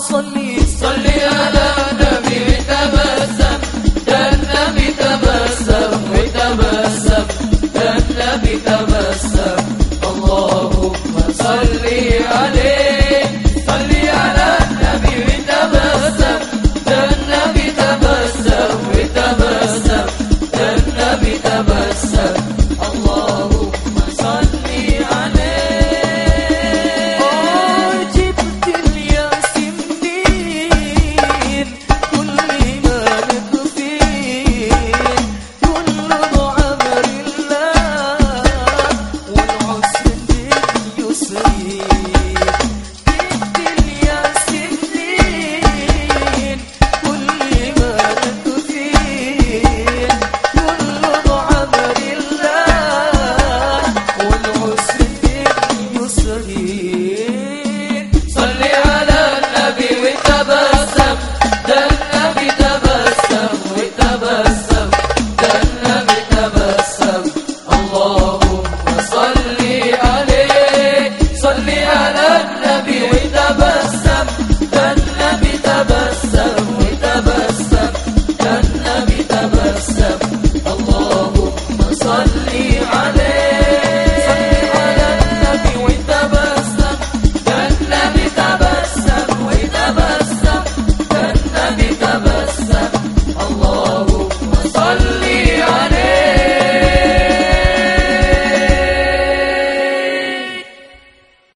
صلي. صلي على نبي